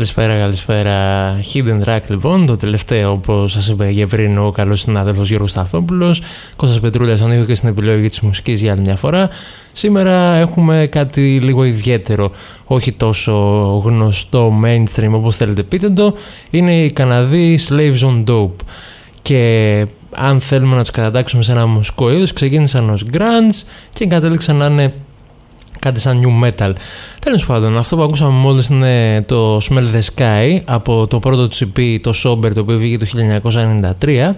Καλησπέρα, καλησπέρα. Hidden Track λοιπόν, το τελευταίο όπως σας είπε και πριν ο καλός συνάδελφος Γιώργος Σταθόπουλος. Κώστας Πετρούλια στον ήχο και στην επιλογή της μουσικής για άλλη μια φορά. Σήμερα έχουμε κάτι λίγο ιδιαίτερο, όχι τόσο γνωστό mainstream όπως θέλετε πείτε το. Είναι οι Καναδοί Slaves on Dope. Και αν θέλουμε να τους κατατάξουμε σε ένα μουσικό είδος, ξεκίνησαν ως grunge και κατέληξαν να είναι κάτι σαν new metal. Τέλος πάντων, αυτό που ακούσαμε μόλις είναι το Smell the Sky από το πρώτο του EP, το Sober, το οποίο βγήκε το 1993.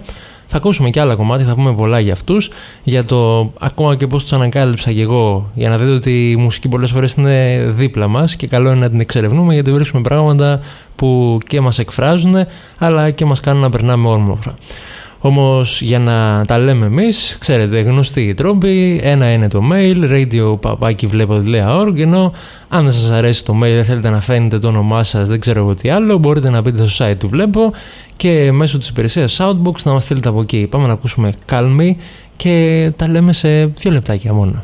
Θα ακούσουμε και άλλα κομμάτια, θα πούμε πολλά για αυτούς. Για το ακόμα και πώς τους ανακάλυψα και εγώ, για να δείτε ότι η μουσική πολλές φορές είναι δίπλα μας και καλό είναι να την εξερευνούμε γιατί βρίσκουμε πράγματα που και μας εκφράζουν, αλλά και μας κάνουν να περνάμε όρμοφρα. Όμως για να τα λέμε εμείς, ξέρετε, γνωστοί οι τρόποι, ένα είναι το mail, radio.papaki.org, ενώ αν δεν σας αρέσει το mail, δεν θέλετε να φαίνεται το όνομά σας, δεν ξέρω εγώ τι άλλο, μπορείτε να μπείτε στο site του Βλέπω και μέσω της υπηρεσίας Soundbox να μας στείλετε από εκεί. Πάμε να ακούσουμε Calm Me και τα λέμε σε δύο λεπτάκια μόνο.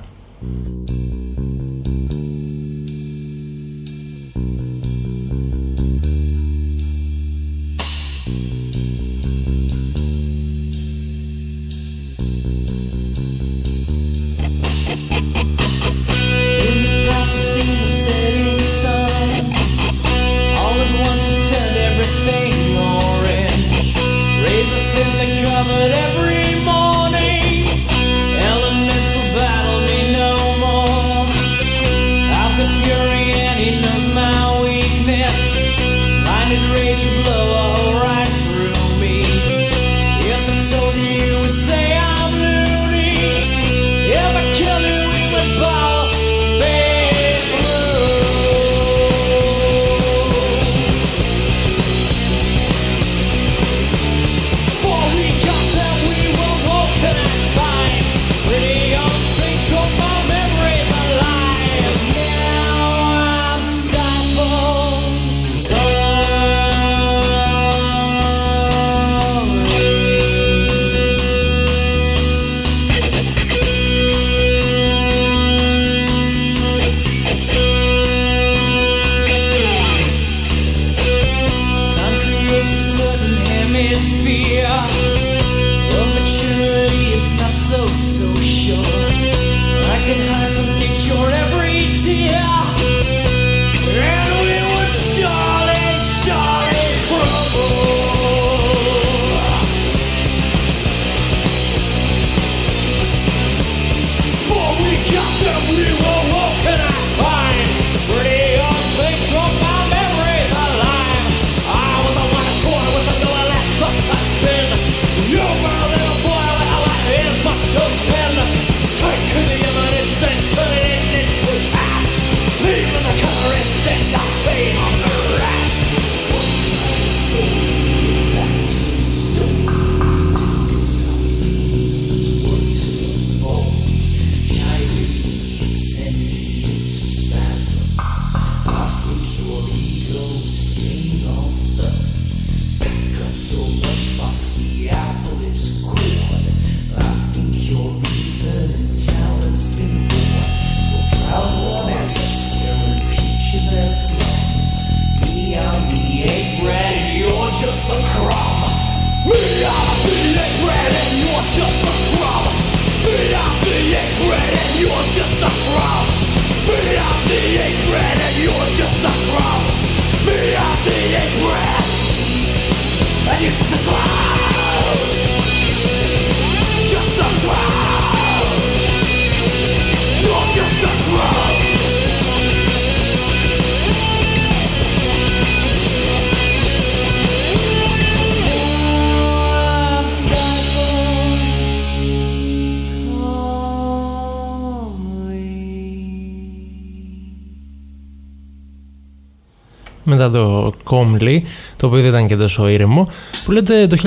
Μετά το Comly, το οποίο δεν ήταν και τόσο ήρεμο, που λέτε το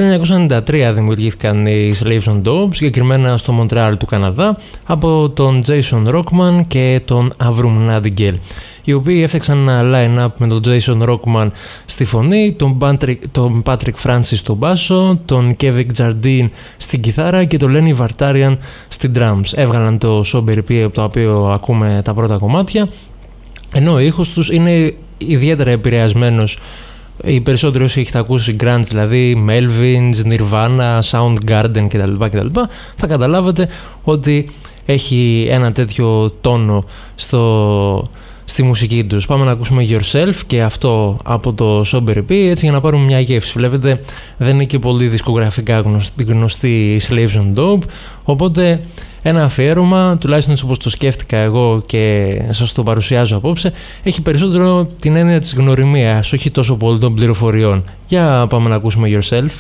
1993 δημιουργήθηκαν οι Slaves on Dope, συγκεκριμένα στο Μοντρεάλ του Καναδά, από τον Jason Rockman και τον Avrum Nadigel οι οποίοι έφτιαξαν ένα line-up με τον Jason Rockman στη φωνή, τον Patrick, τον Patrick Francis στο μπάσο, τον Kevin Jardine στην κιθάρα και τον Lenny Vartarian στην drums. Έβγαλαν το Sober EP από το οποίο ακούμε τα πρώτα κομμάτια, ενώ ο ήχος τους είναι ιδιαίτερα επηρεασμένος. Οι περισσότεροι όσοι έχετε ακούσει grunge, δηλαδή Melvins, Nirvana, Soundgarden κτλ, κτλ. θα καταλάβετε ότι έχει ένα τέτοιο τόνο στο, στη μουσική τους. Πάμε να ακούσουμε Yourself και αυτό από το Sober EP έτσι για να πάρουμε μια γεύση. Βλέπετε δεν είναι και πολύ δισκογραφικά γνωστή, γνωστή Slaves on Dope οπότε ένα αφιέρωμα, τουλάχιστον όπως το σκέφτηκα εγώ και σας το παρουσιάζω απόψε, έχει περισσότερο την έννοια της γνωριμίας, όχι τόσο πολύ των πληροφοριών. Για πάμε να ακούσουμε Yourself.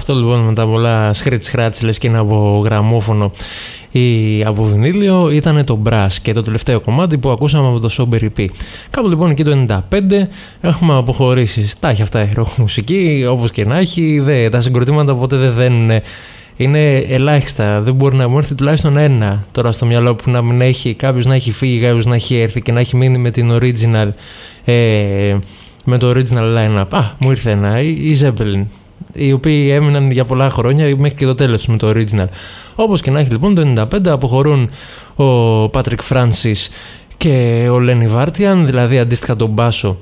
Αυτό λοιπόν με τα πολλά σκρίτς χράτς λες και είναι από γραμμόφωνο ή από βινίλιο ήταν το Brass και το τελευταίο κομμάτι που ακούσαμε από το Sober EP. Κάπου λοιπόν εκεί το 95 έχουμε αποχωρήσει. Τα έχει αυτά η μουσική όπως και να έχει, δε, τα συγκροτήματα ποτέ δεν δένουν. Είναι ελάχιστα, δεν μπορεί να μου έρθει τουλάχιστον ένα τώρα στο μυαλό που να μην έχει κάποιος να έχει φύγει, κάποιος να έχει έρθει και να έχει μείνει με την original ε, με το original line-up. Α, μου ήρθε ένα, η Zeppelin οι οποίοι έμειναν για πολλά χρόνια μέχρι και το τέλος με το original. Όπως και να έχει λοιπόν το 95 αποχωρούν ο Patrick Francis και ο Lenny Vartian, δηλαδή αντίστοιχα τον μπάσο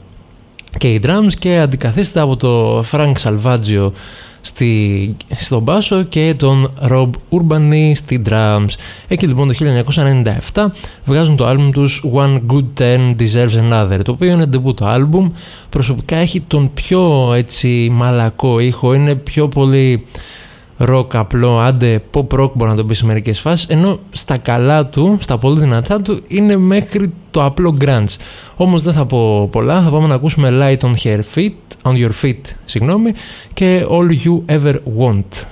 και οι drums και αντικαθίσταται από το Frank Salvaggio στη, στον μπάσο και τον Rob Urbani στη drums. Εκεί λοιπόν το 1997 βγάζουν το άλμπουμ τους One Good Ten Deserves Another το οποίο είναι debut άλμπουμ προσωπικά έχει τον πιο έτσι μαλακό ήχο είναι πιο πολύ rock απλό, άντε pop rock μπορεί να το πεις σε μερικές φάσεις, ενώ στα καλά του, στα πολύ δυνατά του, είναι μέχρι το απλό grunge. Όμως δεν θα πω πολλά, θα πάμε να ακούσουμε Light on, her feet, on Your Feet συγγνώμη, και All You Ever Want.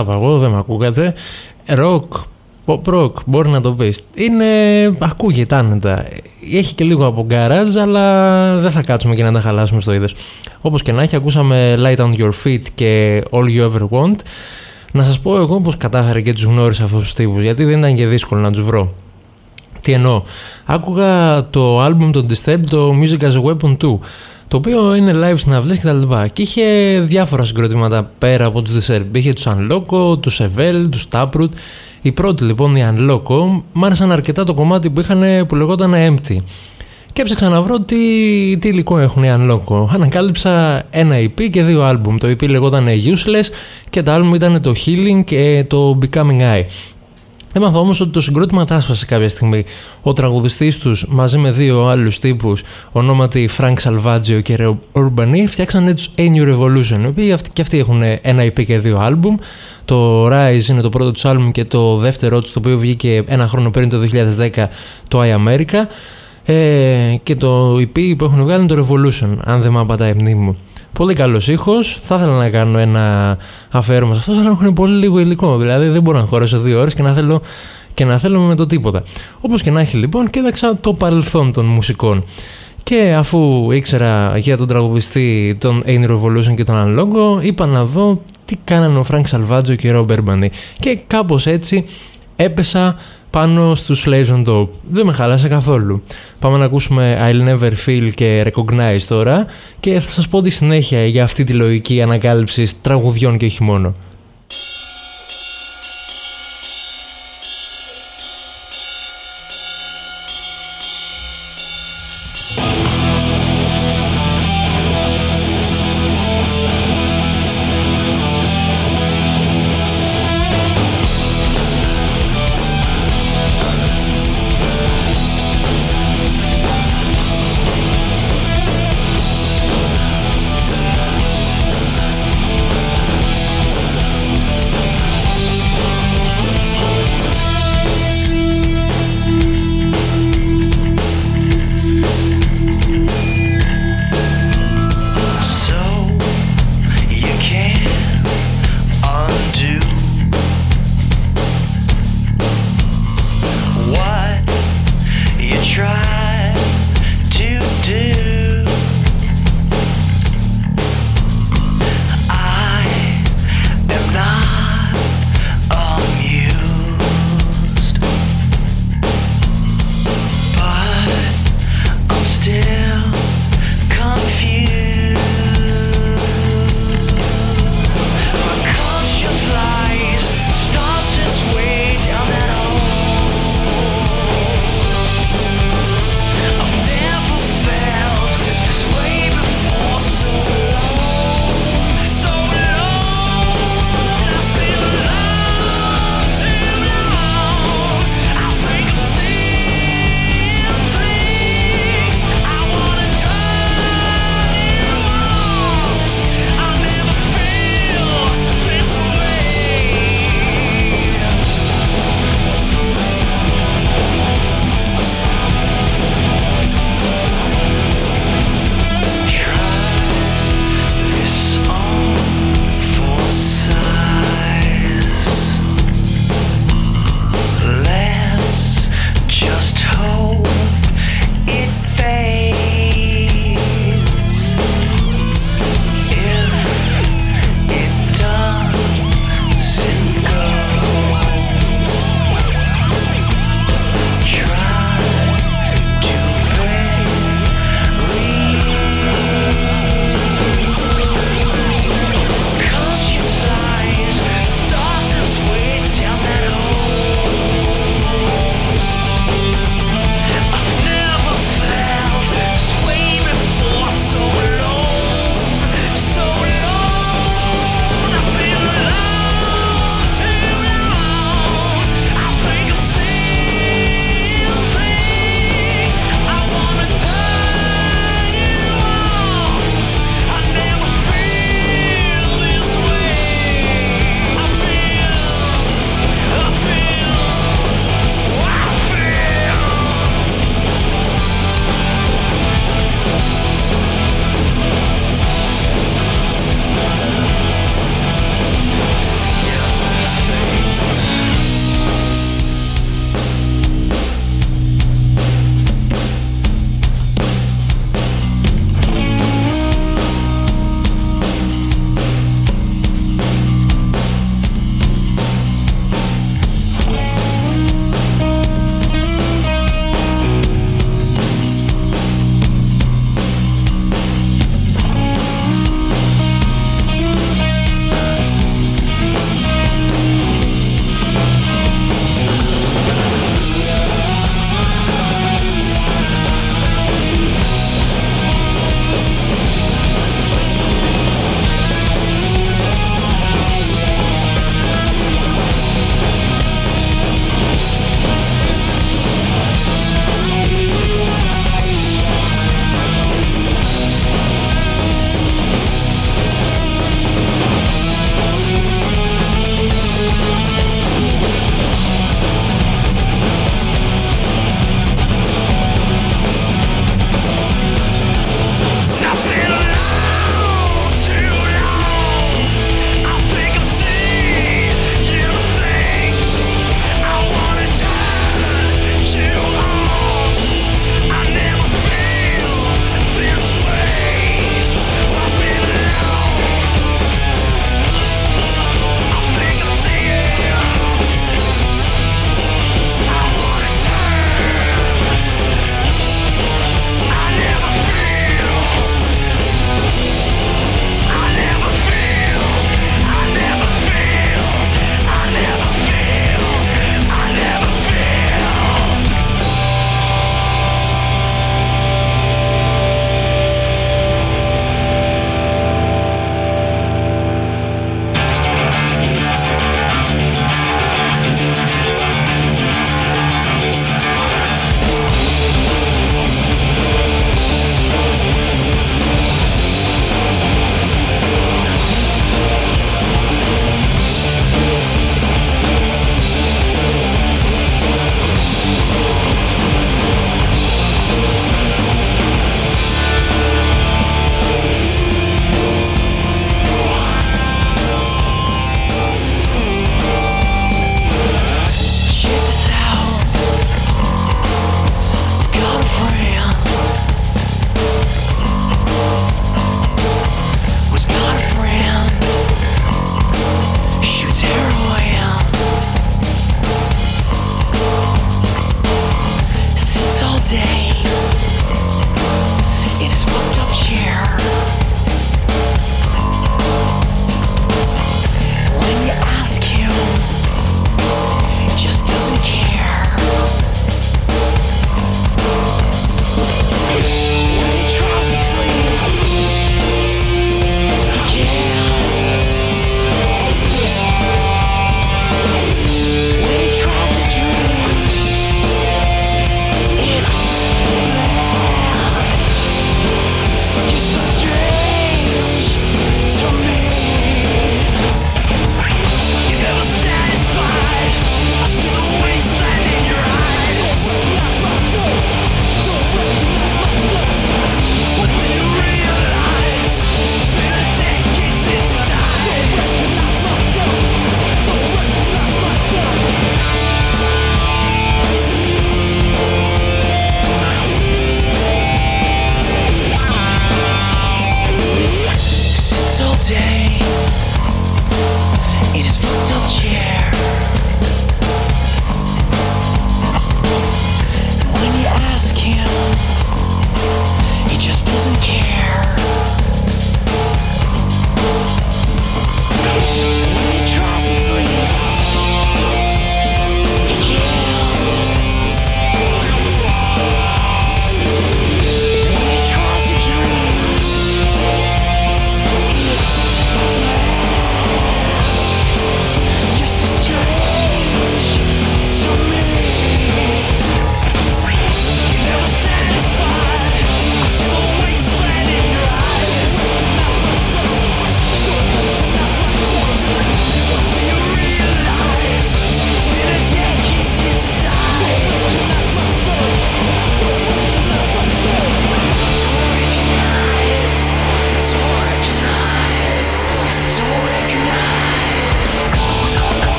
Είπα εγώ, δεν με ακούγατε. Ροκ, pop rock, μπορεί να το πεις. Είναι, ακούγεται άνετα. Έχει και λίγο από garage, αλλά δεν θα κάτσουμε και να τα χαλάσουμε στο είδος. Όπως και να έχει, ακούσαμε Light on Your Feet και All You Ever Want. Να σας πω εγώ πως κατάφερα και τους γνώρισα αυτούς τους τύπους, γιατί δεν ήταν και δύσκολο να τους βρω. Τι εννοώ. Άκουγα το άλμπουμ των Disturbed, το Music as a Weapon 2, το οποίο είναι live συναυλές και τα λοιπά. Και είχε διάφορα συγκροτήματα πέρα από τους Disturbed. Είχε τους Unloco, τους Evel, τους Taproot. Η πρώτη λοιπόν, η Unloco, μ' άρεσαν αρκετά το κομμάτι που είχαν που λεγόταν Empty. Και έψαξα να βρω τι, τι υλικό έχουν οι Unloco. Ανακάλυψα ένα EP και δύο άλμπουμ. Το EP λεγόταν Useless και το άλμπουμ ήταν το Healing και το Becoming Eye. Έμαθα όμως ότι το συγκρότημα τάσπασε κάποια στιγμή. Ο τραγουδιστής τους μαζί με δύο άλλους τύπους, ονόματι Frank Salvaggio και Urbani, φτιάξανε τους A New Revolution. Οι οποίοι και αυτοί έχουν ένα EP και δύο άλμπουμ. Το Rise είναι το πρώτο τους άλμπουμ και το δεύτερο τους, το οποίο βγήκε ένα χρόνο πριν το 2010, το I America. Ε, και το EP που έχουν βγάλει είναι το Revolution, αν δεν με απατάει η μνήμη μου. Πολύ καλός ήχος. Θα ήθελα να κάνω ένα αφαίρεμα σε αυτό, αλλά έχουν πολύ λίγο υλικό. Δηλαδή δεν μπορώ να χωρέσω δύο ώρες και να θέλω και να θέλω με το τίποτα. Όπως και να έχει λοιπόν, κοίταξα το παρελθόν των μουσικών. Και αφού ήξερα για τον τραγουδιστή των Ain Revolution και τον Anlogo, είπα να δω τι κάνανε ο Frank Salvaggio και ο Rob Και κάπως έτσι έπεσα πάνω στους Slaves on Dope. Δεν με χάλασε καθόλου. Πάμε να ακούσουμε I'll Never Feel και Recognize τώρα και θα σας πω τη συνέχεια για αυτή τη λογική ανακάλυψης τραγουδιών και όχι μόνο.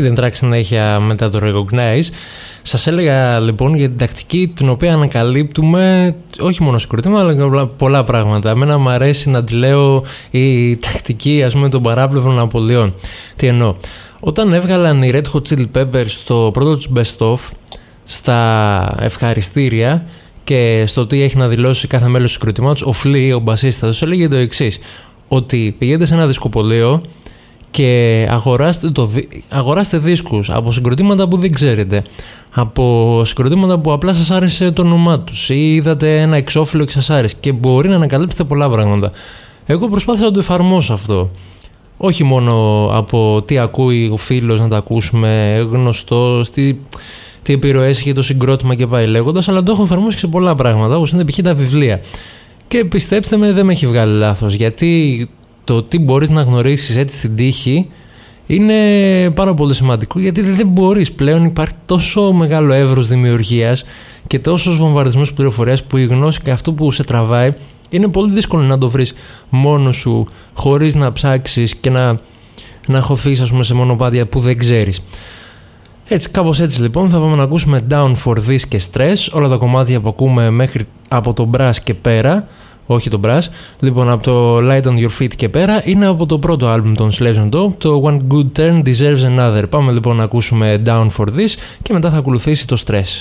Hidden track συνέχεια μετά το recognize. Σας έλεγα λοιπόν για την τακτική την οποία ανακαλύπτουμε όχι μόνο συγκροτήματα αλλά και πολλά πράγματα. Εμένα μου αρέσει να τη λέω η τακτική ας πούμε των παράπλευρων απολειών. Τι εννοώ; Όταν έβγαλαν οι Red Hot Chili Peppers το πρώτο τους best of στα ευχαριστήρια και στο τι έχει να δηλώσει κάθε μέλος του συγκροτήματος, ο Φλή, ο μπασίστας, έλεγε το εξής ότι πηγαίνετε σε ένα δισκοπολείο και αγοράστε, το, αγοράστε δίσκους από συγκροτήματα που δεν ξέρετε. Από συγκροτήματα που απλά σας άρεσε το όνομά τους ή είδατε ένα εξώφυλλο και σας άρεσε και μπορεί να ανακαλύψετε πολλά πράγματα. Εγώ προσπάθησα να το εφαρμόσω αυτό. Όχι μόνο από τι ακούει ο φίλος να τα ακούσουμε γνωστός, τι, τι επιρροές έχει το συγκρότημα και πάει λέγοντας αλλά το έχω εφαρμόσει σε πολλά πράγματα όπως είναι π.χ. τα βιβλία. Και πιστέψτε με δεν με έχει βγάλει λάθος γιατί το τι μπορείς να γνωρίσεις έτσι στην τύχη είναι πάρα πολύ σημαντικό γιατί δεν μπορείς πλέον υπάρχει τόσο μεγάλο εύρος δημιουργίας και τόσος βομβαρδισμός πληροφορίας που η γνώση και αυτό που σε τραβάει είναι πολύ δύσκολο να το βρεις μόνος σου χωρίς να ψάξεις και να, να χωθείς ας πούμε σε μονοπάτια που δεν ξέρεις. Έτσι, κάπως έτσι λοιπόν θα πάμε να ακούσουμε Down for This και Stress, όλα τα κομμάτια που ακούμε μέχρι από τον Brass και πέρα όχι το Brass. Λοιπόν, από το Light on Your Feet και πέρα είναι από το πρώτο άλμπουμ των Slaves on Top, το One Good Turn Deserves Another. Πάμε λοιπόν να ακούσουμε Down for This και μετά θα ακολουθήσει το Stress.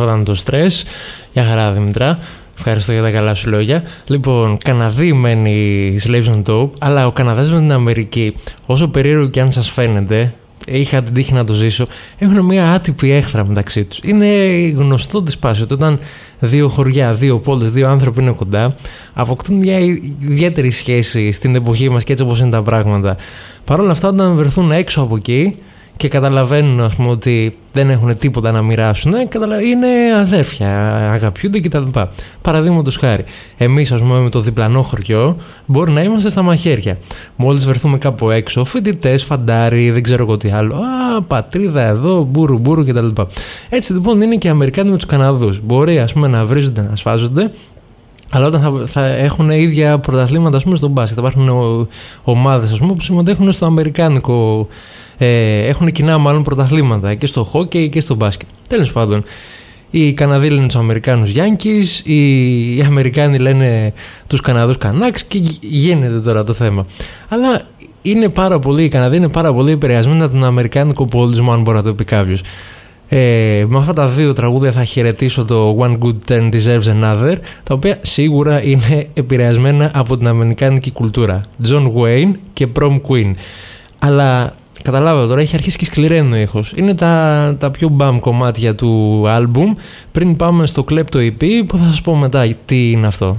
Αυτό ήταν το στρες. Για χαρά Δημητρά. Ευχαριστώ για τα καλά σου λόγια. Λοιπόν, Καναδί μένει Slaves on Top, αλλά ο Καναδάς με την Αμερική, όσο περίεργο και αν σας φαίνεται, είχα την τύχη να το ζήσω, έχουν μια άτυπη έχθρα μεταξύ τους. Είναι γνωστό της σπάση ότι όταν δύο χωριά, δύο πόλεις, δύο άνθρωποι είναι κοντά, αποκτούν μια ιδιαίτερη σχέση στην εποχή μας και έτσι όπως είναι τα πράγματα. Παρ' όλα αυτά όταν βρεθούν έξω από εκεί, και καταλαβαίνουν ας πούμε, ότι δεν έχουν τίποτα να μοιράσουν, είναι αδέρφια, αγαπιούνται κτλ. Παραδείγματος χάρη, εμείς, ας πούμε, με το διπλανό χωριό μπορεί να είμαστε στα μαχαίρια. Μόλις βρεθούμε κάπου έξω, φοιτητές, φαντάρι, δεν ξέρω εγώ τι άλλο. Α, πατρίδα εδώ, μπούρου, μπούρου κτλ. Έτσι λοιπόν είναι και οι Αμερικάνοι με τους Καναδούς. Μπορεί ας πούμε, να βρίζονται, να σφάζονται, αλλά όταν θα, θα έχουν ίδια πρωταθλήματα ας πούμε, στον μπάσκετ, θα υπάρχουν ομάδες που συμμετέχουν στο Αμερικάνικο ε, έχουν κοινά μάλλον πρωταθλήματα και στο χόκκι και στο μπάσκετ. Τέλος πάντων, οι Καναδοί λένε τους Αμερικάνους Γιάνκη, οι Αμερικάνοι λένε τους Καναδούς Κανάξ και γίνεται τώρα το θέμα. Αλλά είναι πάρα πολύ, οι Καναδοί είναι πάρα πολύ επηρεασμένοι από τον Αμερικάνικο πολιτισμό, αν μπορεί να το πει κάποιος. Ε, με αυτά τα δύο τραγούδια θα χαιρετήσω το One Good Turn Deserves Another, τα οποία σίγουρα είναι επηρεασμένα από την αμερικάνικη κουλτούρα. John Wayne και Prom Queen. Αλλά Καταλάβατε τώρα, έχει αρχίσει και σκληραίνει ο ήχος. Είναι τα, τα πιο μπαμ κομμάτια του άλμπουμ. Πριν πάμε στο κλέπτο EP που θα σας πω μετά τι είναι αυτό.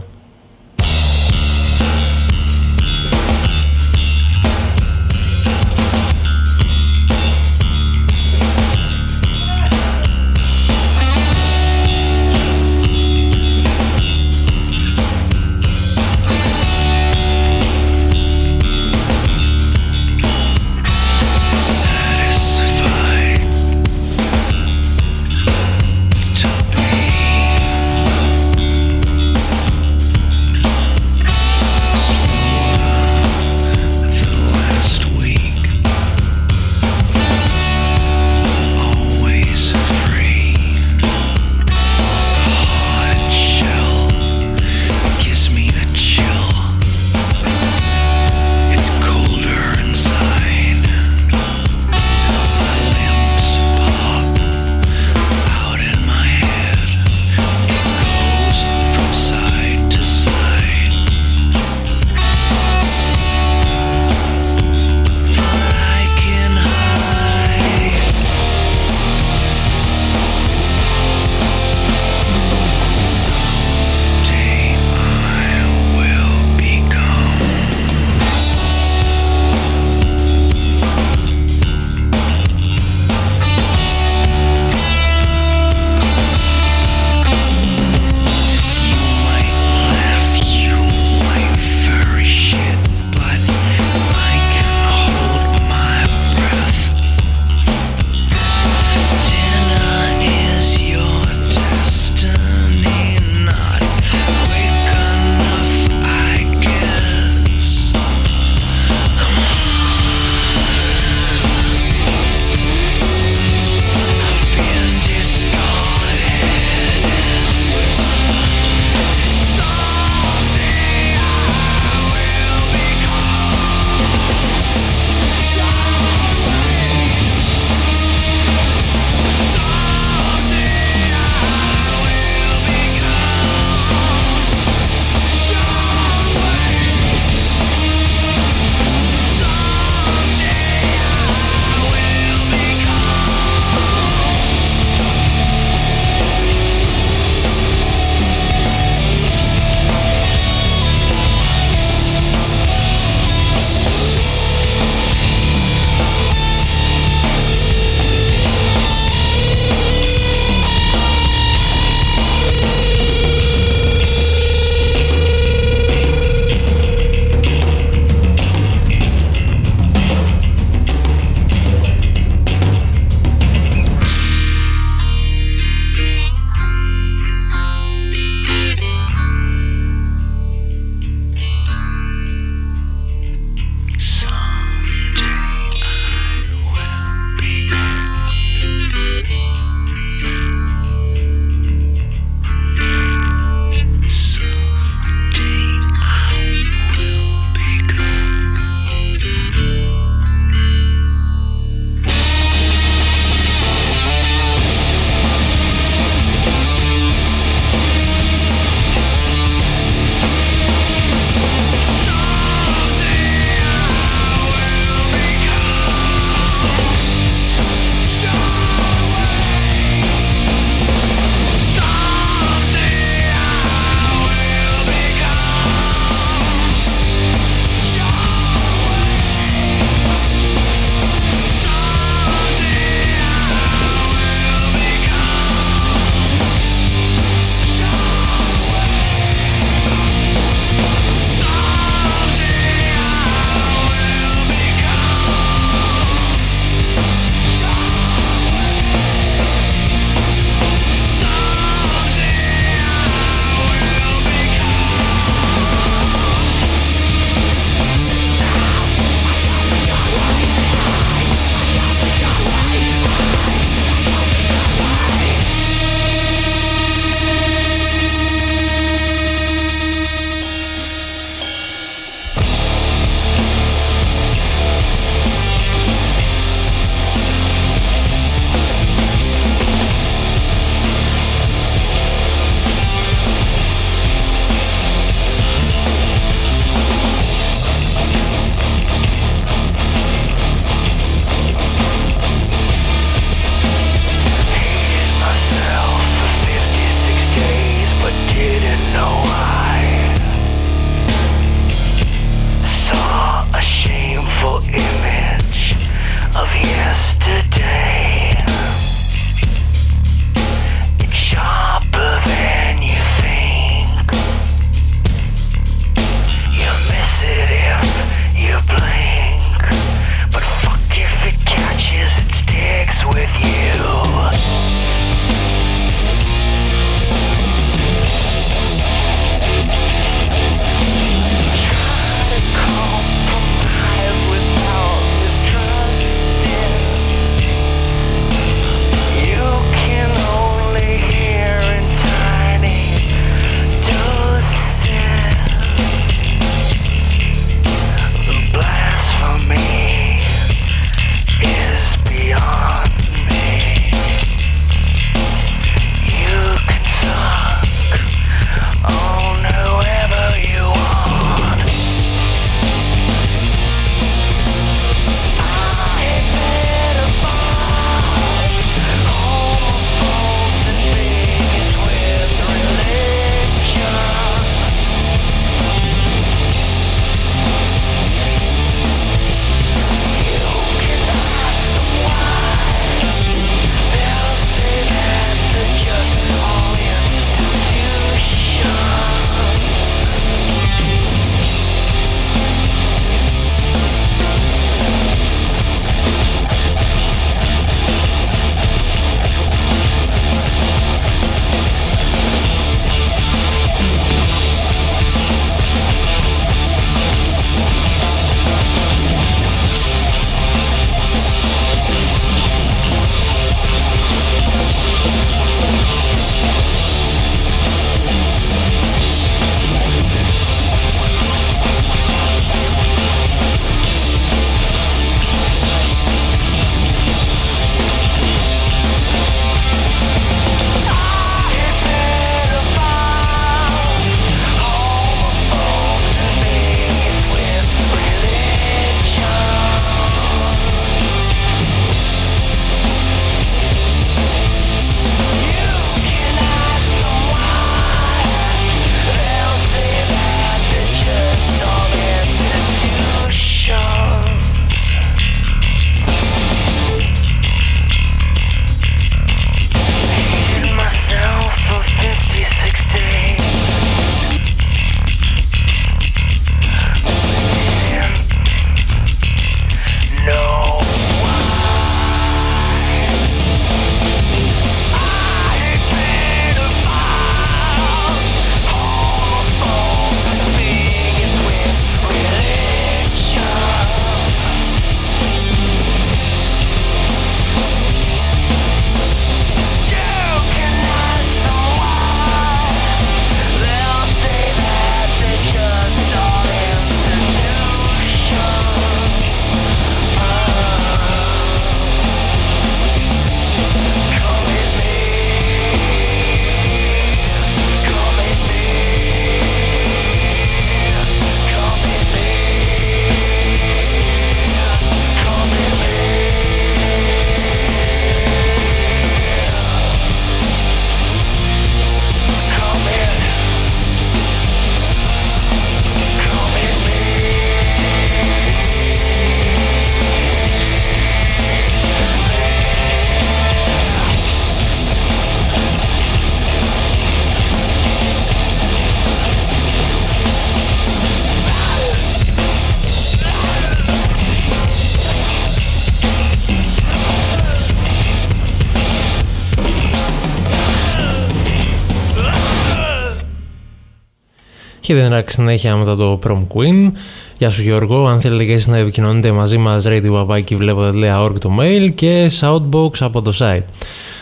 Και δεν αλλάξει συνέχεια μετά το Prom Queen. Γεια σου Γιώργο, αν θέλετε και εσείς να επικοινωνείτε μαζί μας radio βλέπω.org το mail και shoutbox από το site.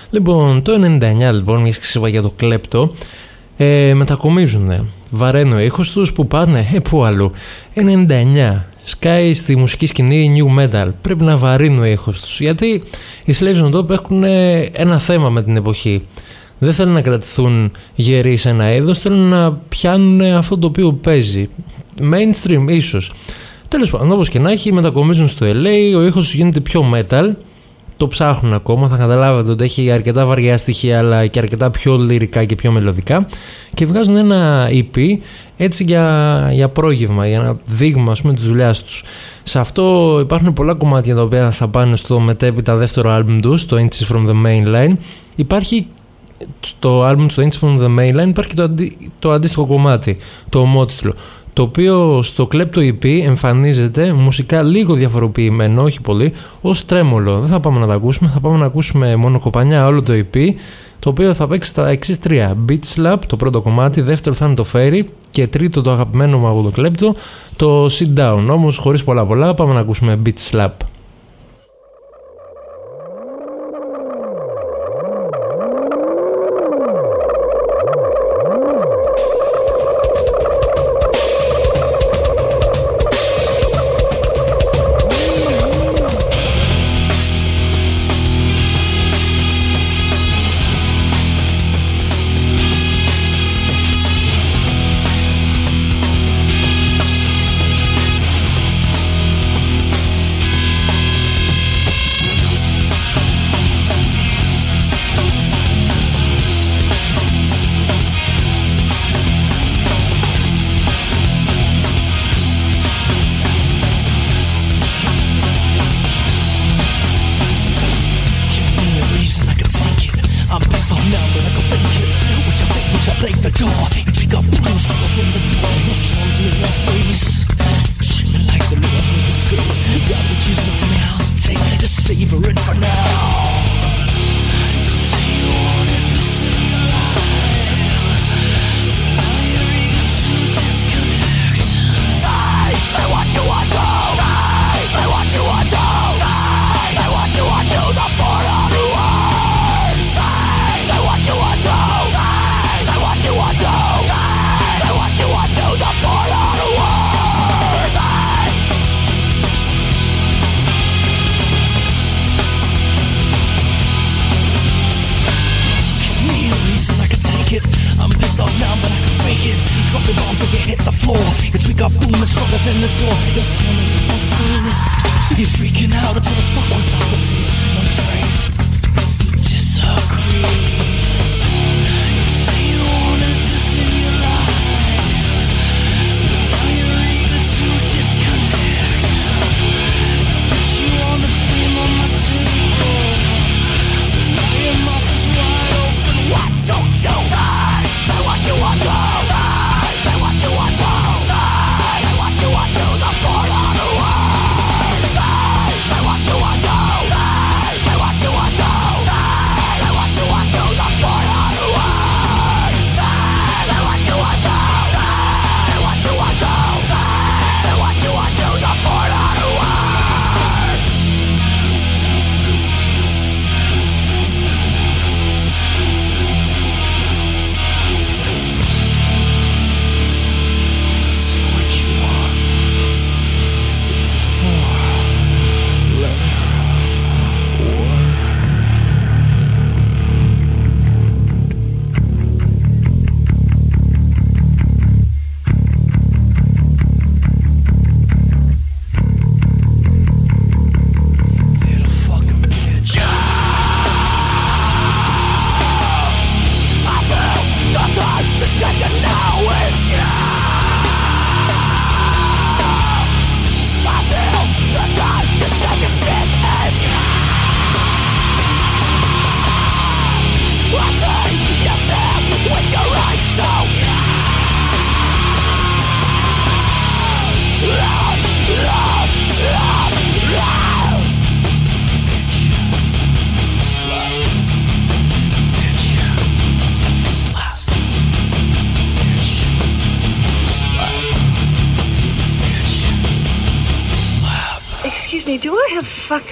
Λοιπόν, το 99 λοιπόν, μιας και είπα για το κλέπτο, ε, μετακομίζουν. Βαραίνω ο ήχος τους που πάνε, ε, πού αλλού. 99. Σκάει στη μουσική σκηνή new metal. Πρέπει να βαρύνει ο ήχος τους. Γιατί οι Slaves on Top έχουν ένα θέμα με την εποχή δεν θέλουν να κρατηθούν γεροί σε ένα είδος, θέλουν να πιάνουν αυτό το οποίο παίζει. Mainstream ίσως. Τέλος πάντων, όπως και να έχει, μετακομίζουν στο LA, ο ήχος γίνεται πιο metal το ψάχνουν ακόμα. Θα καταλάβετε ότι έχει αρκετά βαριά στοιχεία αλλά και αρκετά πιο λυρικά και πιο μελωδικά. Και βγάζουν ένα EP έτσι για, για πρόγευμα, για ένα δείγμα ας πούμε της δουλειάς τους. Σε αυτό υπάρχουν πολλά κομμάτια τα οποία θα πάνε στο μετέπειτα δεύτερο άλμπουμ τους, το Inches from the Mainline. Υπάρχει στο άλμπουμ στο Inches from the Mainline υπάρχει το, το αντίστοιχο κομμάτι, το ομότιτλο το οποίο στο κλέπτο EP εμφανίζεται μουσικά λίγο διαφοροποιημένο, όχι πολύ, ως τρέμολο. Δεν θα πάμε να τα ακούσουμε, θα πάμε να ακούσουμε μόνο κοπανιά όλο το EP, το οποίο θα παίξει τα εξής τρία. Beat Slap, το πρώτο κομμάτι, δεύτερο θα είναι το Fairy και τρίτο το αγαπημένο μου από το κλέπτο, το Sit Down. Όμως χωρίς πολλά πολλά πάμε να ακούσουμε Beat Slap. so numb, but I can fake it. Dropping bombs as you hit the floor. Your tweak boom is stronger than the door. You're slamming your fingers. You're freaking out until the fuck without the taste, no trace. Disagree.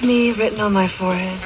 Written on my forehead.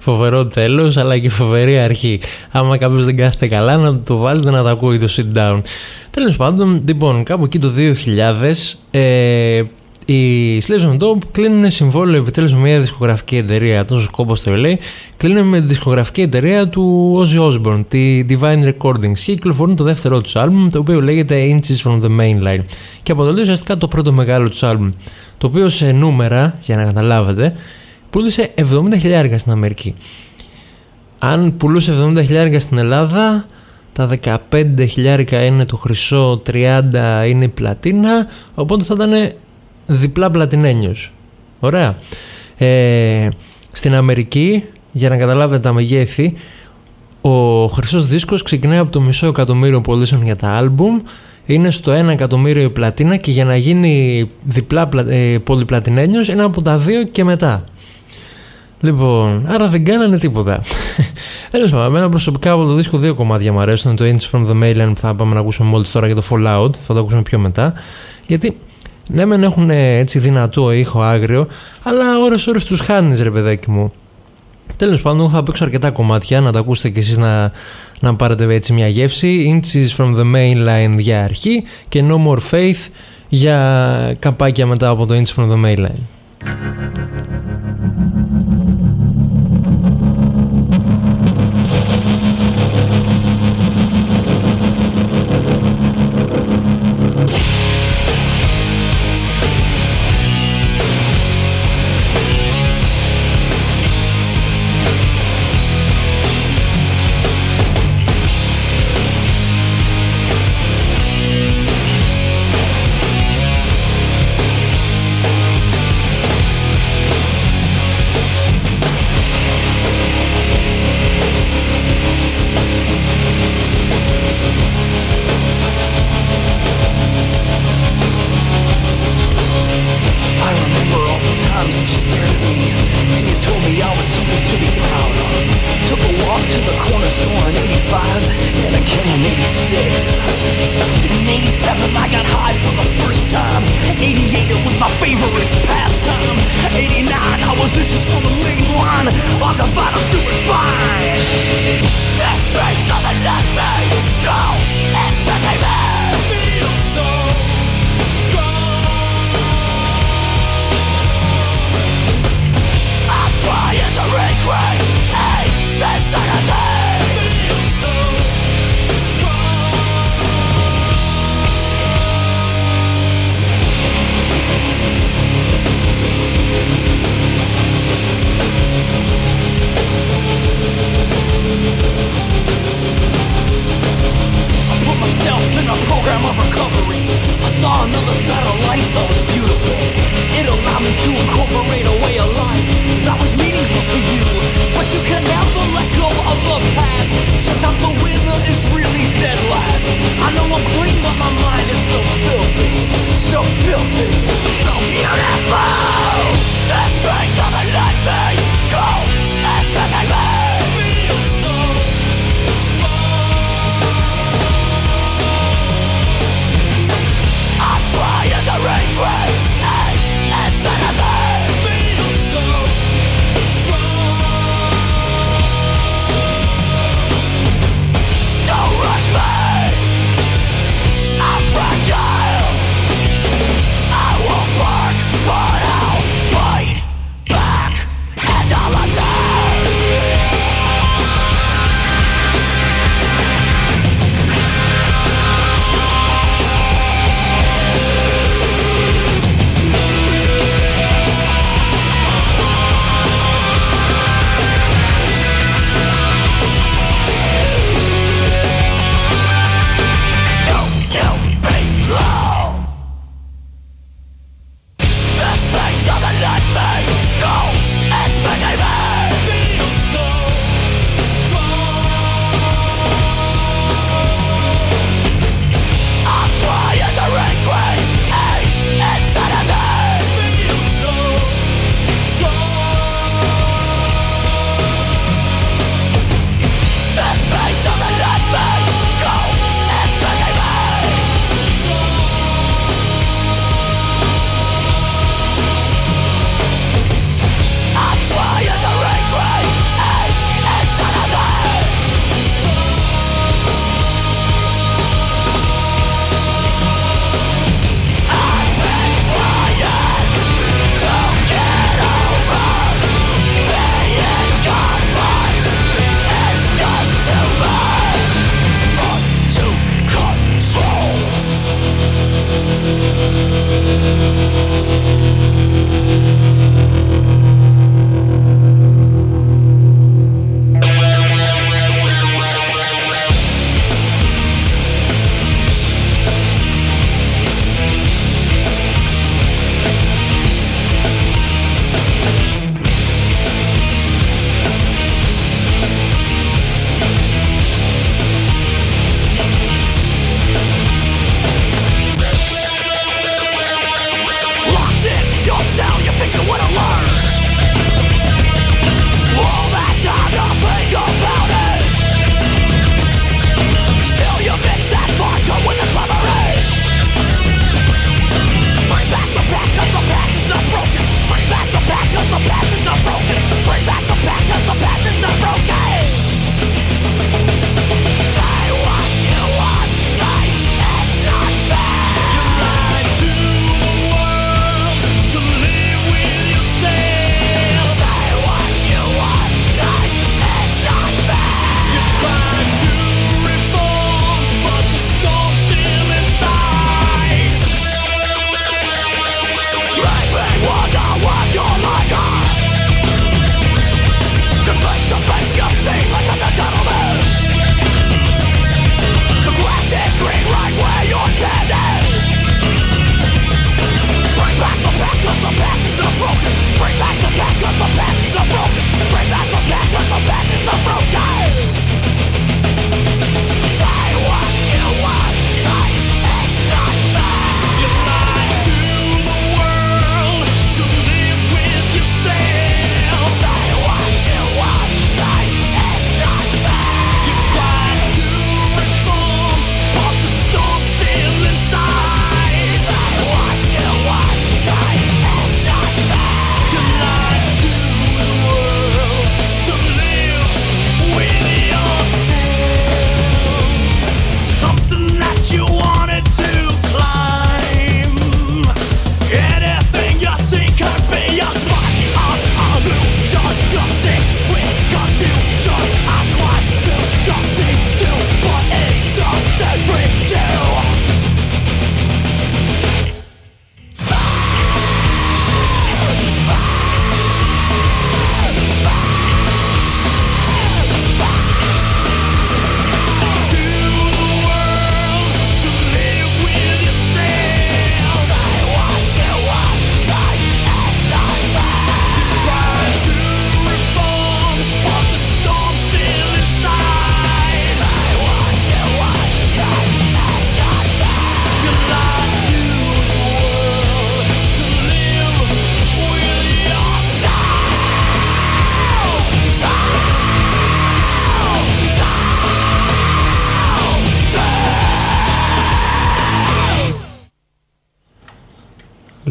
Φοβερό τέλος, αλλά και φοβερή αρχή. Άμα κάποιος δεν κάθεται καλά, να το βάζετε να το ακούει το sit down. Τέλος πάντων, λοιπόν, κάπου εκεί το 2000, ε, οι Slaves on Top κλείνουν συμβόλαιο επιτέλους με μια δισκογραφική εταιρεία, τόσο κόμπο το λέει, κλείνουν με τη δισκογραφική εταιρεία του Ozzy Osbourne, τη Divine Recordings και κυκλοφορούν το δεύτερό τους άλμπουμ, το οποίο λέγεται Inches from the Mainline. Και αποτελεί ουσιαστικά το πρώτο μεγάλο τους άλμπουμ, το οποίο σε νούμερα, για να καταλάβετε, πούλησε 70 χιλιάρικα στην Αμερική. Αν πουλούσε 70 χιλιάρικα στην Ελλάδα, τα 15 χιλιάρικα είναι το χρυσό, 30 είναι η πλατίνα, οπότε θα ήταν διπλά πλατινένιος. Ωραία. Ε, στην Αμερική, για να καταλάβετε τα μεγέθη, ο χρυσός δίσκος ξεκινάει από το μισό εκατομμύριο πωλήσεων για τα άλμπουμ, είναι στο 1 εκατομμύριο η πλατίνα και για να γίνει διπλά ε, πολυπλατινένιος είναι από τα 2 και μετά. Λοιπόν, άρα δεν κάνανε τίποτα. Τέλος πάντων, εμένα προσωπικά από το δίσκο δύο κομμάτια μου αρέσουν. Το Inch from the Mainland που θα πάμε να ακούσουμε μόλις τώρα για το Fallout. Θα το ακούσουμε πιο μετά. Γιατί ναι, μεν έχουν έτσι δυνατό ήχο άγριο, αλλά ώρες-ώρες τους χάνεις ρε παιδάκι μου. Τέλος πάντων θα παίξω αρκετά κομμάτια να τα ακούσετε κι εσείς να, να πάρετε έτσι μια γεύση. Inches from the Mainline για αρχή και No More Faith για καπάκια μετά από το Inches from the Mainline.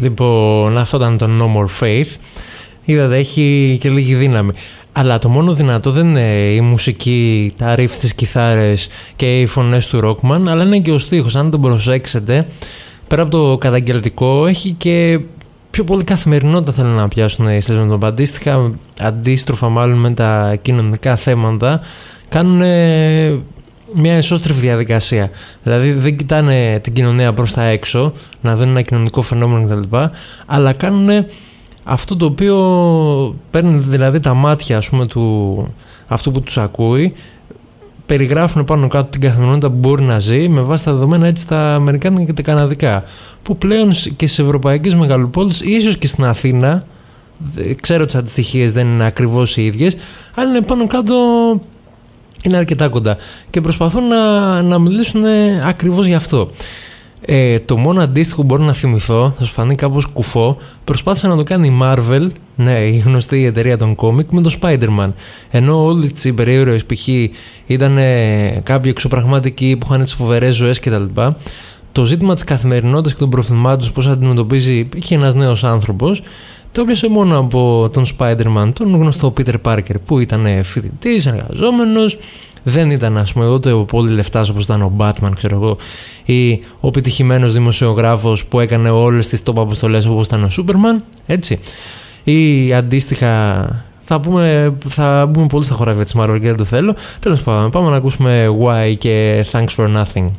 Λοιπόν, αυτό ήταν το No More Faith. Είδατε, έχει και λίγη δύναμη. Αλλά το μόνο δυνατό δεν είναι η μουσική, τα ρίφ στις κιθάρες και οι φωνές του Rockman, αλλά είναι και ο στίχος. Αν τον προσέξετε, πέρα από το καταγγελτικό, έχει και πιο πολύ καθημερινότητα θέλουν να πιάσουν οι με τον Αντίστοιχα, αντίστροφα μάλλον με τα κοινωνικά θέματα, κάνουν μια εσώστρεφη διαδικασία. Δηλαδή δεν κοιτάνε την κοινωνία προς τα έξω, να δουν ένα κοινωνικό φαινόμενο κτλ. Αλλά κάνουν αυτό το οποίο παίρνει δηλαδή τα μάτια ας πούμε, του αυτού που τους ακούει περιγράφουν πάνω κάτω την καθημερινότητα που μπορεί να ζει με βάση τα δεδομένα έτσι τα Αμερικάνικα και τα Καναδικά που πλέον και στις ευρωπαϊκές μεγαλοπόλεις ίσως και στην Αθήνα ξέρω ότι τις αντιστοιχίες δεν είναι ακριβώς οι ίδιες αλλά είναι πάνω κάτω είναι αρκετά κοντά και προσπαθούν να, να μιλήσουν ακριβώς γι' αυτό. Ε, το μόνο αντίστοιχο που μπορώ να θυμηθώ, θα σου φανεί κάπως κουφό, προσπάθησε να το κάνει η Marvel, ναι, η γνωστή εταιρεία των κόμικ, με το Spider-Man. Ενώ όλοι οι υπερήρωες π.χ. ήταν κάποιοι εξωπραγματικοί που είχαν τι φοβερές ζωές κτλ. Το ζήτημα της καθημερινότητας και των προβλημάτων, πώς αντιμετωπίζει είχε ένας νέος άνθρωπος, το έπιασε μόνο από τον Spider-Man, τον γνωστό Peter Parker, που ήταν φοιτητής, εργαζόμενος, δεν ήταν ας πούμε ούτε ο πολύ λεφτάς όπως ήταν ο Batman, ξέρω εγώ, ή ο επιτυχημένος δημοσιογράφος που έκανε όλες τις top αποστολές όπως ήταν ο Superman, έτσι. Ή αντίστοιχα θα πούμε, θα μπούμε πολύ στα χωράβια της Marvel και δεν το θέλω. Τέλος πάντων, πάμε να ακούσουμε Why και Thanks for Nothing.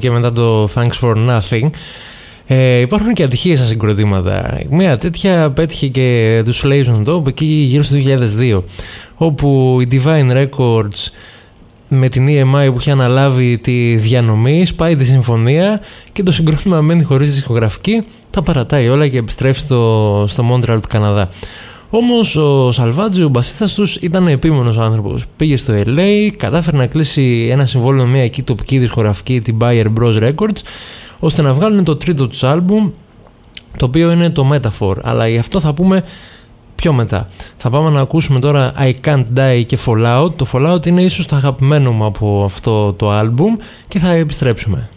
Και μετά το Thanks for Nothing. Ε, υπάρχουν και ατυχίες στα συγκροτήματα. Μία τέτοια πέτυχε και τους Slaves on Top εκεί γύρω στο 2002, όπου η Divine Records με την EMI που είχε αναλάβει τη διανομή σπάει τη συμφωνία και το συγκρότημα μένει χωρίς δισκογραφική, τα παρατάει όλα και επιστρέφει στο, στο Montreal του Καναδά. Όμως ο Σαλβάτζι, ο μπασίστας τους, ήταν επίμονος άνθρωπος. Πήγε στο LA, κατάφερε να κλείσει ένα συμβόλαιο με μια εκεί τοπική δισκογραφική, την Bayer Bros Records, ώστε να βγάλουν το τρίτο τους άλμπουμ, το οποίο είναι το Metaphor. Αλλά γι' αυτό θα πούμε πιο μετά. Θα πάμε να ακούσουμε τώρα I Can't Die και Fallout. Το Fallout είναι ίσως το αγαπημένο μου από αυτό το άλμπουμ και θα επιστρέψουμε.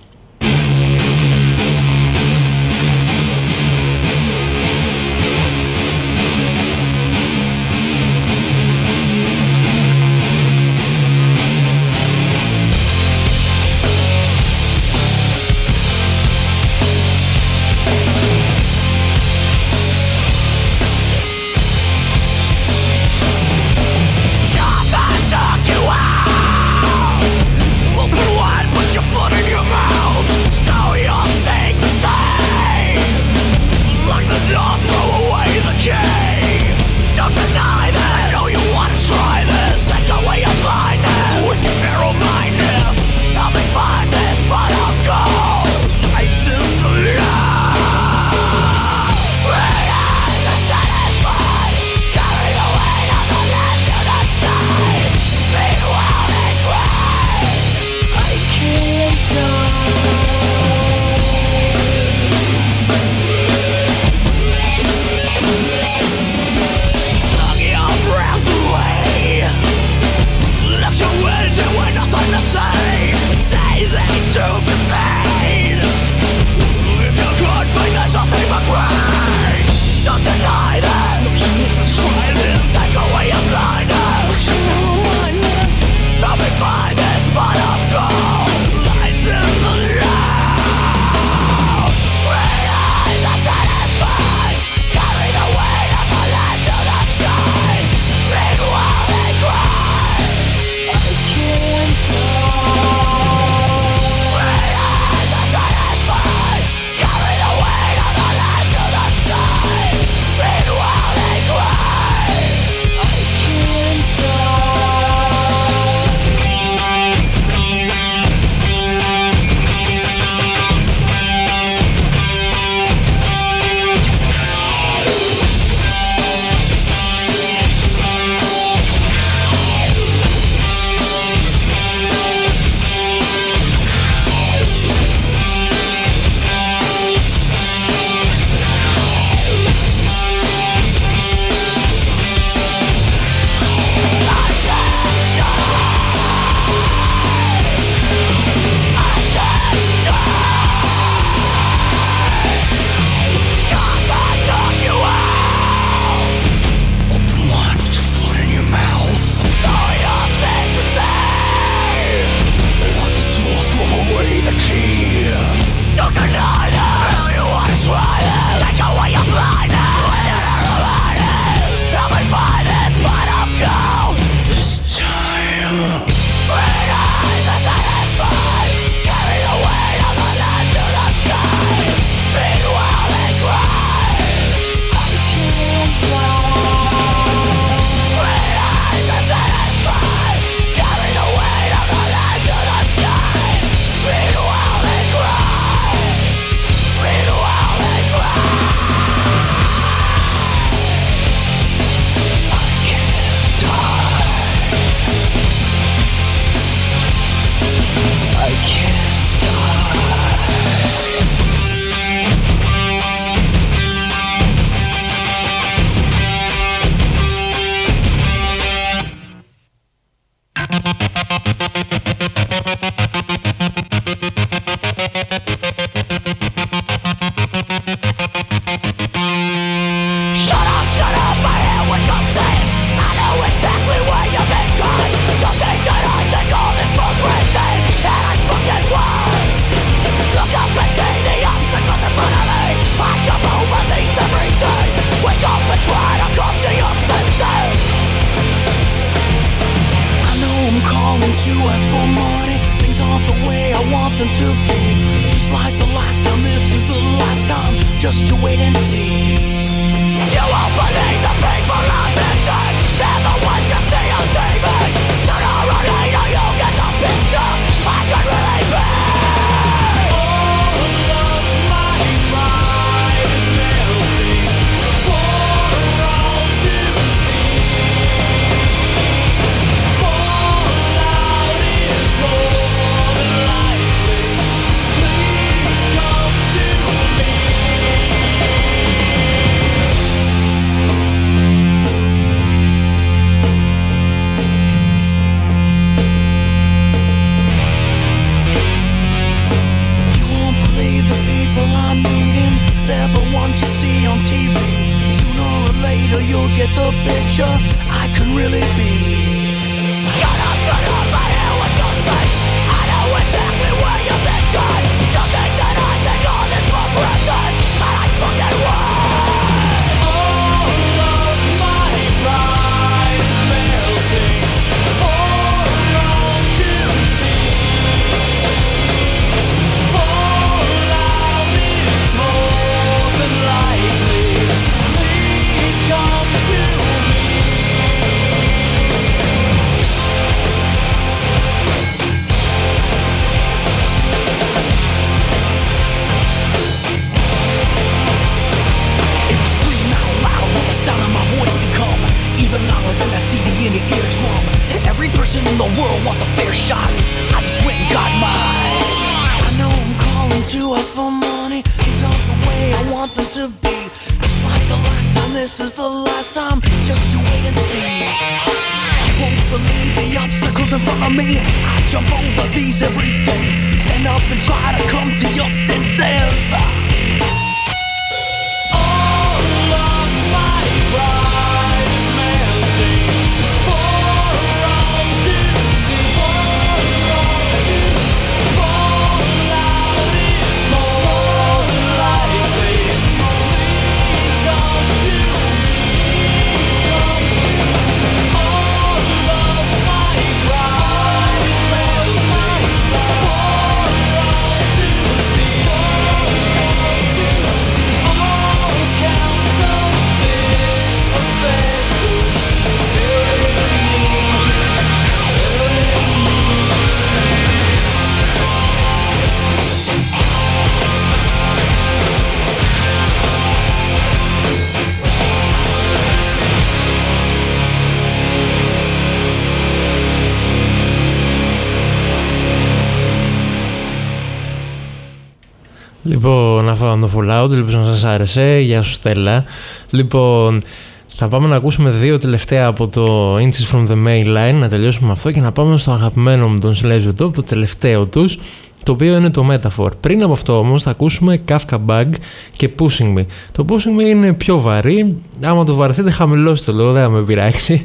Fallout, ελπίζω να σας άρεσε. Γεια σου Στέλλα. Λοιπόν, θα πάμε να ακούσουμε δύο τελευταία από το Inches from the Main Line, να τελειώσουμε αυτό και να πάμε στο αγαπημένο μου τον Slave Top, το τελευταίο τους, το οποίο είναι το Metaphor. Πριν από αυτό όμως θα ακούσουμε Kafka Bug και Pushing Me. Το Pushing Me είναι πιο βαρύ, άμα το βαρεθείτε χαμηλώστε το λόγο, δεν θα με πειράξει.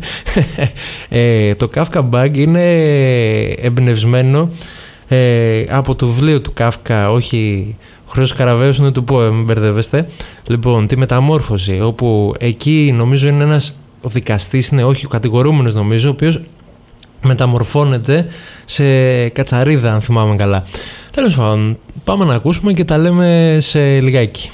ε, το Kafka Bug είναι εμπνευσμένο ε, από το βιβλίο του Kafka, όχι Χρυσός Καραβαίος είναι του πω, μην μπερδεύεστε. Λοιπόν, τη μεταμόρφωση, όπου εκεί νομίζω είναι ένας ο δικαστής, είναι όχι ο κατηγορούμενος νομίζω, ο οποίος μεταμορφώνεται σε κατσαρίδα, αν θυμάμαι καλά. Τέλος πάντων, πάμε να ακούσουμε και τα λέμε σε λιγάκι.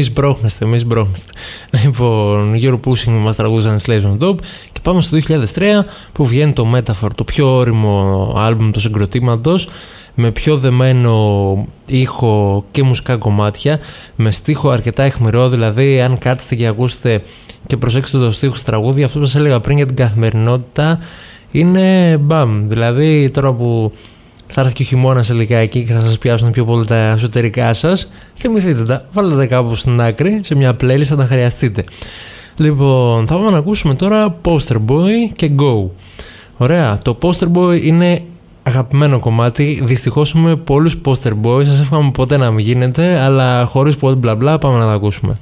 Εμείς μπρόχνεστε, εμείς μπρόχνεστε. Λοιπόν, γύρω Pushing μας τραγούδισαν Slaves on Top. Και πάμε στο 2003 που βγαίνει το Metaphor, το πιο όριμο άλμπουμ του συγκροτήματος. Με πιο δεμένο ήχο και μουσικά κομμάτια. Με στίχο αρκετά αιχμηρό. Δηλαδή, αν κάτσετε και ακούσετε και προσέξετε το στίχο στο τραγούδι, αυτό που σας έλεγα πριν για την καθημερινότητα είναι μπαμ. Δηλαδή, τώρα που θα έρθει και ο χειμώνας σε λιγάκι και θα σας πιάσουν πιο πολύ τα εσωτερικά σας. Θυμηθείτε τα, βάλτε τα κάπου στην άκρη, σε μια playlist θα τα χρειαστείτε. Λοιπόν, θα πάμε να ακούσουμε τώρα Poster Boy και Go. Ωραία, το Poster Boy είναι αγαπημένο κομμάτι. Δυστυχώς είμαι πολλούς Poster Boy, σας εύχομαι ποτέ να μην γίνεται, αλλά χωρίς πολύ μπλα μπλα πάμε να τα ακούσουμε.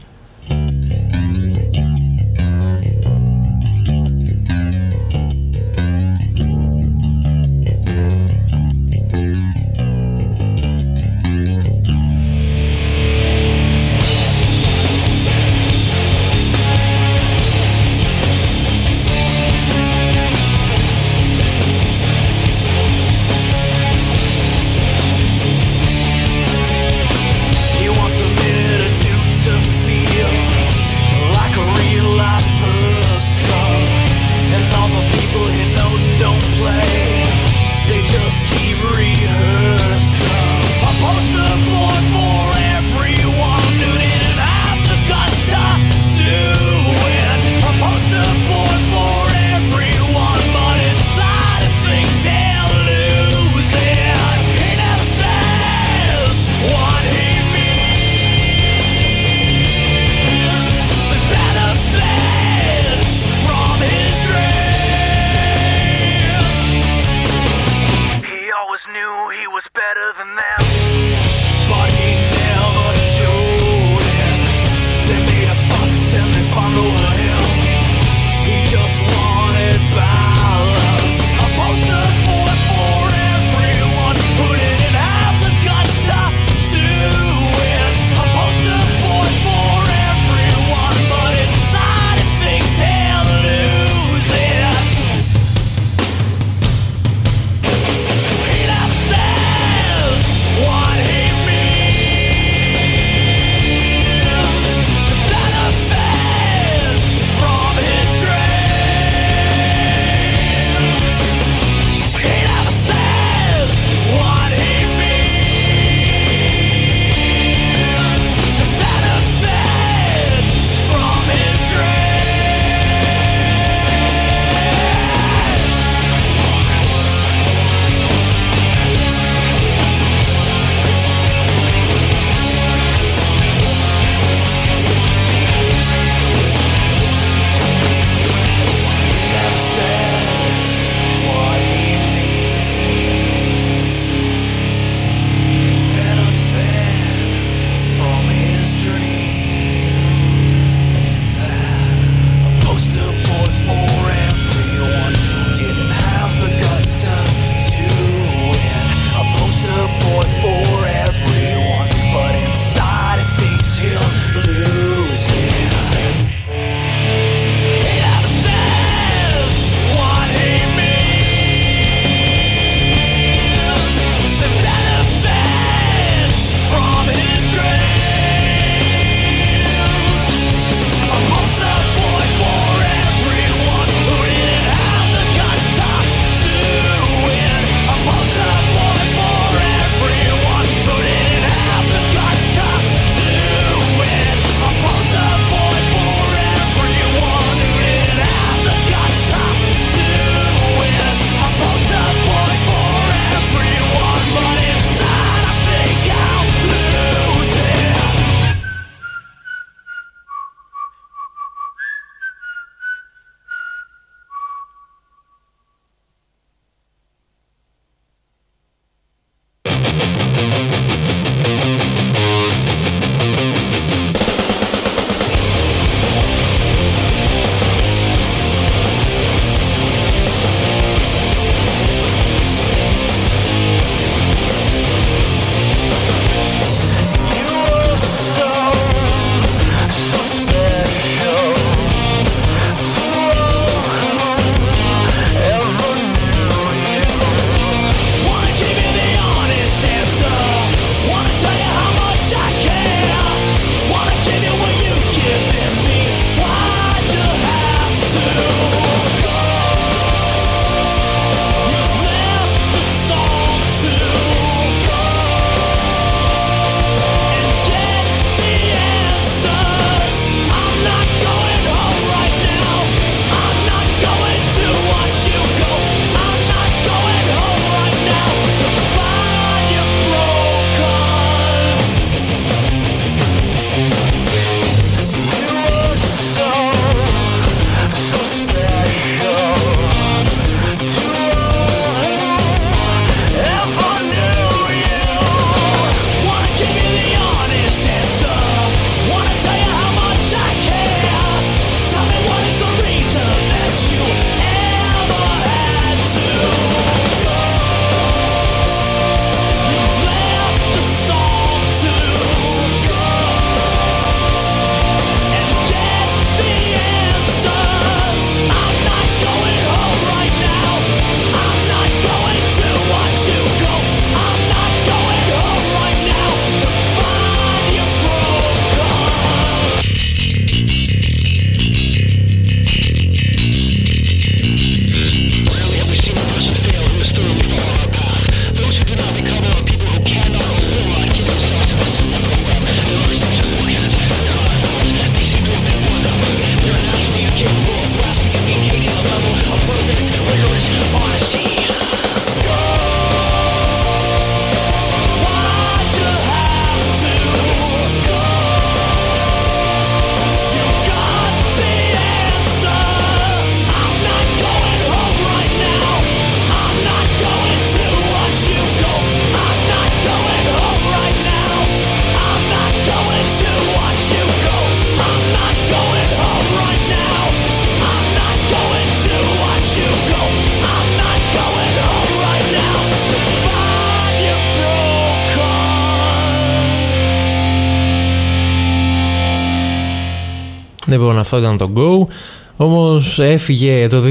Λοιπόν, αυτό ήταν το Go. Όμως έφυγε το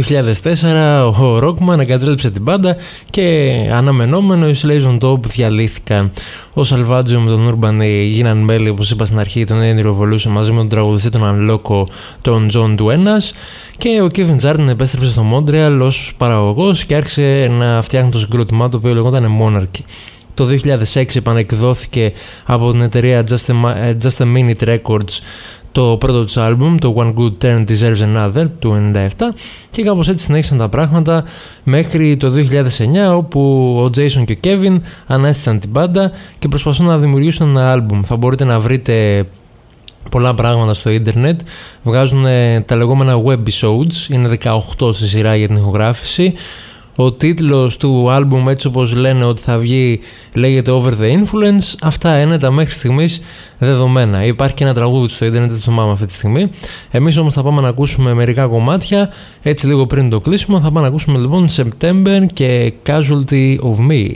2004 ο Rockman, εγκατέλειψε την πάντα και αναμενόμενο οι Slazon Top διαλύθηκαν. Ο Salvaggio με τον Urban γίναν μέλη, όπως είπα στην αρχή, των Any Revolution μαζί με τον τραγουδιστή τον Unloco, τον John Duenas και ο Kevin Jardin επέστρεψε στο Montreal ως παραγωγός και άρχισε να φτιάχνει το συγκρότημά το οποίο λεγόταν Monarchy. Το 2006 επανεκδόθηκε από την εταιρεία Just a, Just a Minute Records το πρώτο τους άλμπουμ, το One Good Turn Deserves Another του 97 και κάπως έτσι συνέχισαν τα πράγματα μέχρι το 2009 όπου ο Jason και ο Kevin ανέστησαν την μπάντα και προσπαθούν να δημιουργήσουν ένα άλμπουμ. Θα μπορείτε να βρείτε πολλά πράγματα στο ίντερνετ. Βγάζουν τα λεγόμενα webisodes, είναι 18 στη σειρά για την ηχογράφηση. Ο τίτλος του άλμπουμ έτσι όπως λένε ότι θα βγει λέγεται Over the Influence. Αυτά είναι τα μέχρι στιγμής δεδομένα. Υπάρχει και ένα τραγούδι στο ίντερνετ, δεν θυμάμαι αυτή τη στιγμή. Εμείς όμως θα πάμε να ακούσουμε μερικά κομμάτια. Έτσι λίγο πριν το κλείσιμο θα πάμε να ακούσουμε λοιπόν September και Casualty of Me.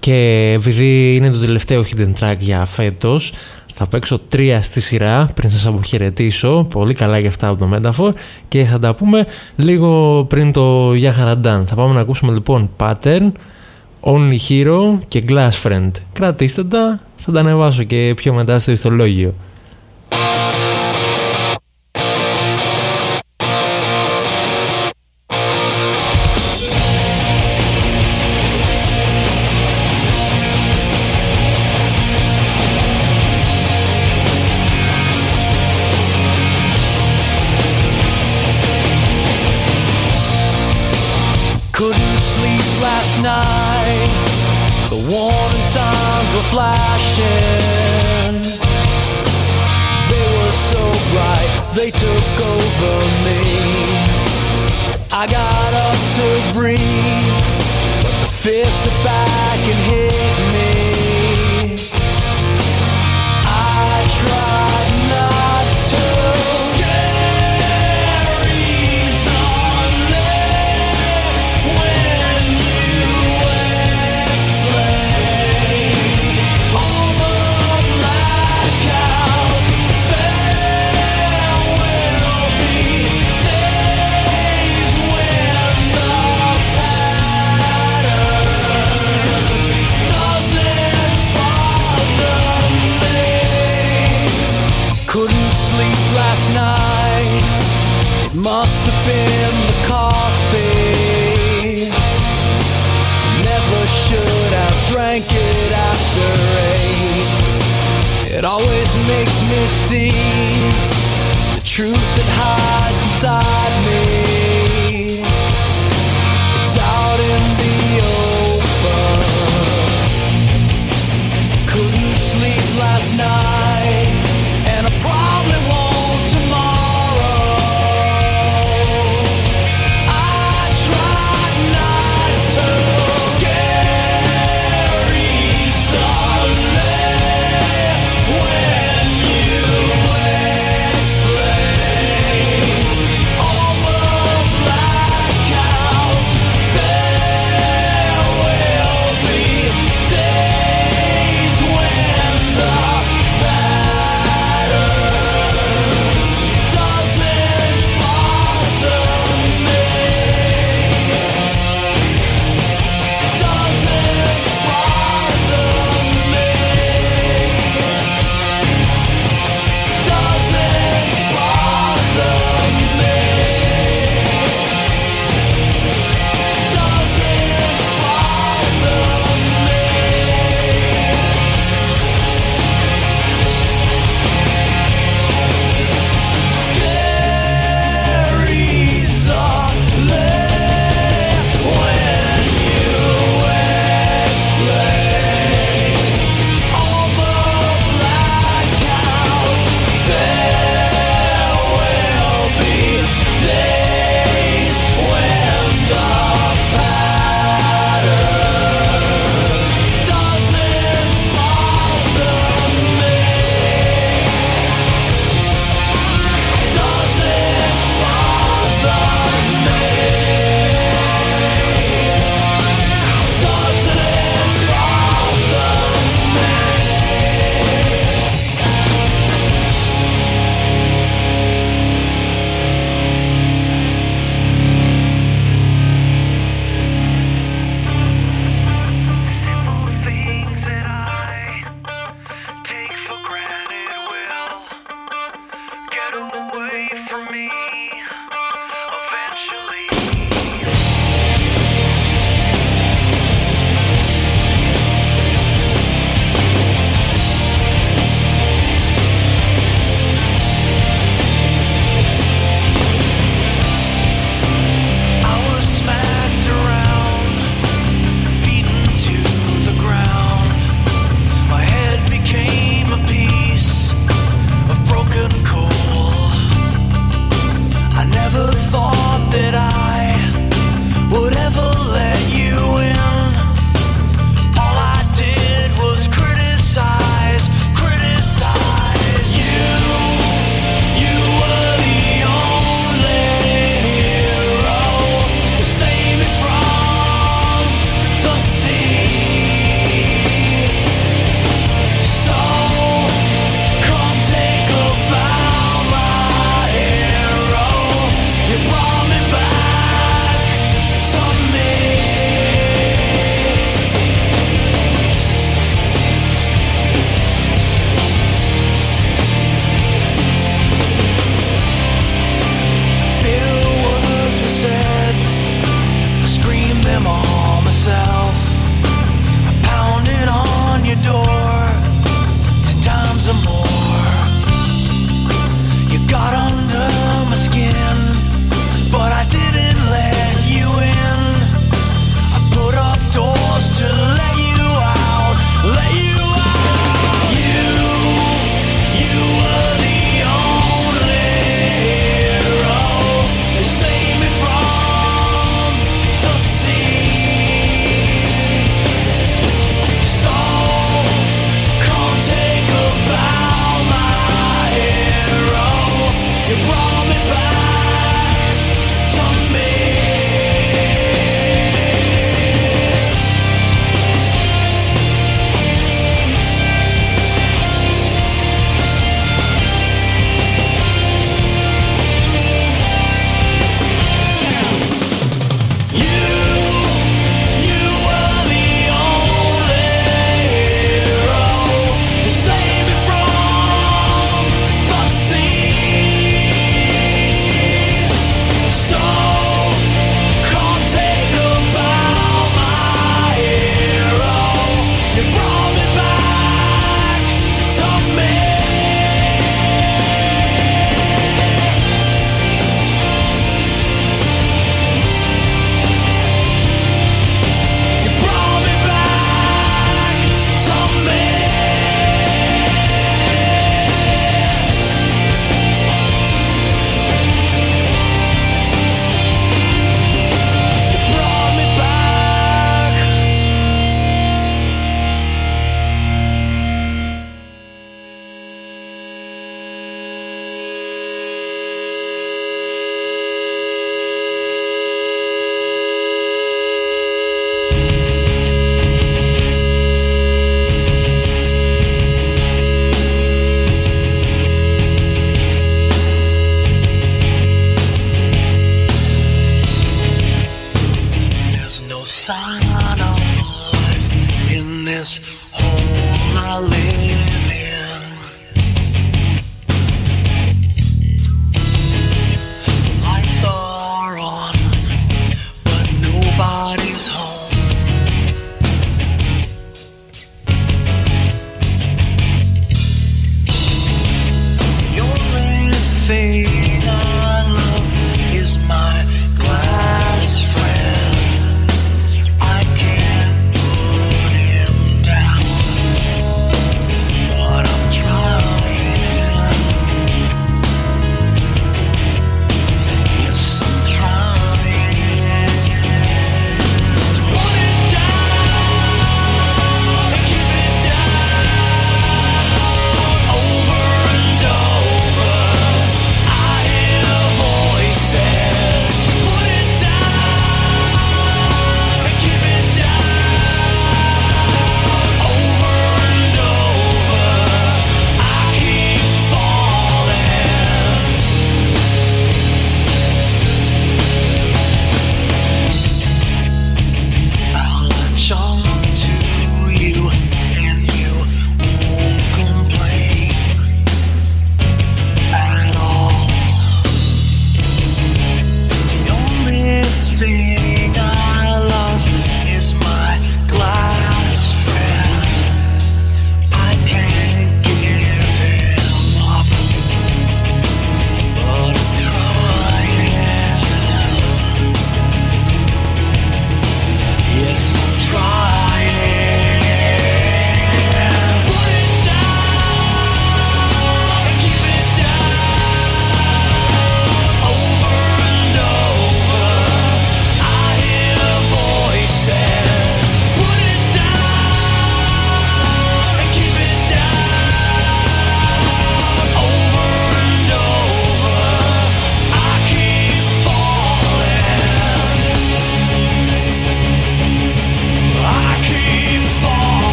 και επειδή είναι το τελευταίο hidden track για φέτος θα παίξω τρία στη σειρά πριν σας αποχαιρετήσω. Πολύ καλά για αυτά από το Metaphor. Και θα τα πούμε λίγο πριν το Για Χαραντάν θα πάμε να ακούσουμε λοιπόν Pattern, Only Hero και Glass Friend. Κρατήστε τα θα τα ανεβάσω και πιο μετά στο ιστολόγιο.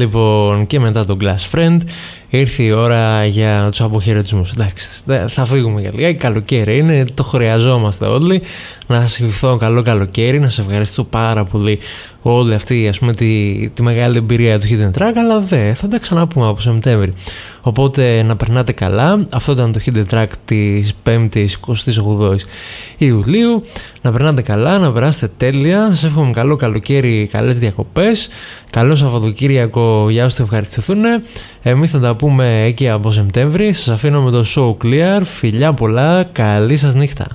Λοιπόν, και μετά τον Glass Friend ήρθε η ώρα για τους αποχαιρετισμούς. Εντάξει, θα φύγουμε για λίγα. Καλοκαίρι είναι, το χρειαζόμαστε όλοι. Να σας ευχηθώ καλό καλοκαίρι, να σας ευχαριστώ πάρα πολύ όλη αυτή ας πούμε, τη, τη μεγάλη εμπειρία του Hidden Track, αλλά δεν, θα τα ξαναπούμε από Σεπτέμβρη. Οπότε να περνάτε καλά. Αυτό ήταν το Hidden Track της 5ης 28 Ιουλίου. Να περνάτε καλά, να περάσετε τέλεια. Σας εύχομαι καλό καλοκαίρι, καλές διακοπές. Καλό Σαββατοκύριακο για όσους ευχαριστηθούν. Εμείς θα τα πούμε εκεί από Σεπτέμβρη. Σας αφήνω με το show clear. Φιλιά πολλά, καλή σας νύχτα.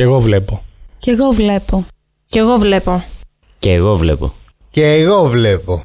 Βλέπω. Κι εγώ βλέπω. Κι εγώ βλέπω. Κι εγώ βλέπω. Και εγώ βλέπω. Και εγώ βλέπω.